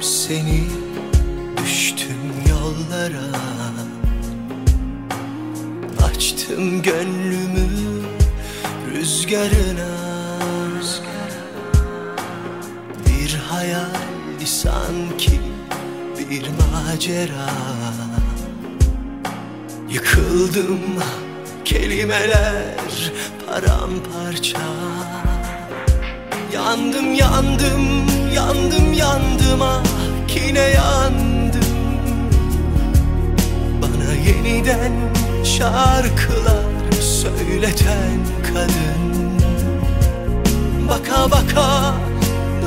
seni Düştüm yollara. Açtım gönlümü rüzgarına. Bir hayaldi sanki bir macera. Yıkıldım kelimeler paramparça. Yandım yandım yandım yandım ah kine yandım. Bana yeniden şarkılar söyleten kadın. Baka baka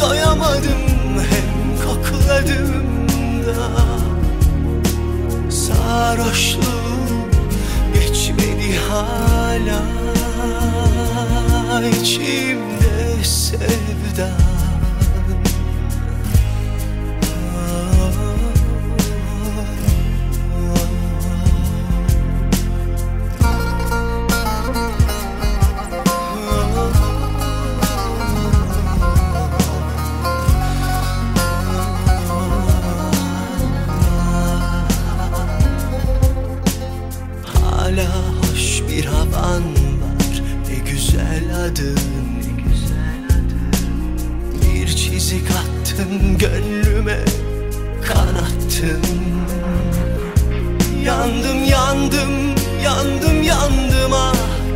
doyamadım hem kokladım da. Sarhoşluğum geçmedi hala içimde sevdan Hala hoş bir havan var. Ne güzel adın. Bir çizik attın gönlüme Kanattın. Yandım yandım yandım yandım ah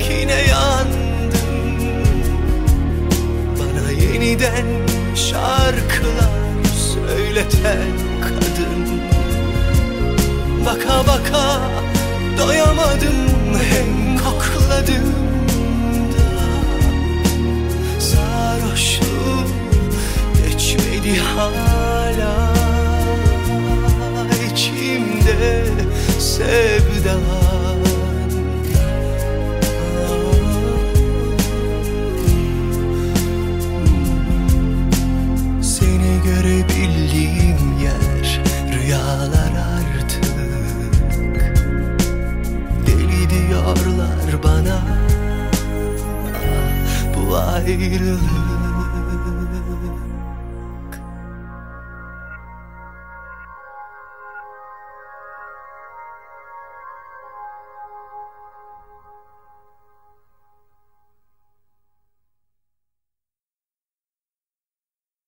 yine yandım. Bana yeniden şarkılar söyleten kadın. Baka baka doyamadım hem kokladım da Sarhoşluğum geçmedi hala. İçimde sevdan Seni görebildiğim yer rüyalar ayrılık